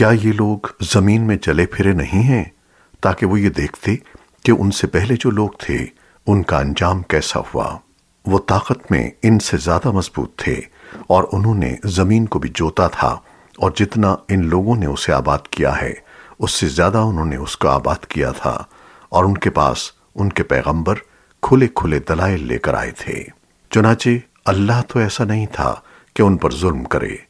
क्या ये लोग ज़मीन में चले फिरे नहीं हैं, ताकि वो ये देखते कि उनसे पहले जो लोग थे, उनका अंजाम कैसा हुआ? वो ताकत में इनसे ज़्यादा मज़बूत थे, और उन्होंने ज़मीन को भी जोता था, और जितना इन लोगों ने उसे आबाद किया है, उससे ज़्यादा उन्होंने उसको आबाद किया था, और उनके पास उनके पैगंबर खुले खुले दलाइल लेकर आए थे। चुनाचे अल्लाह तो ऐसा नहीं था कि उन पर जुल्म करे।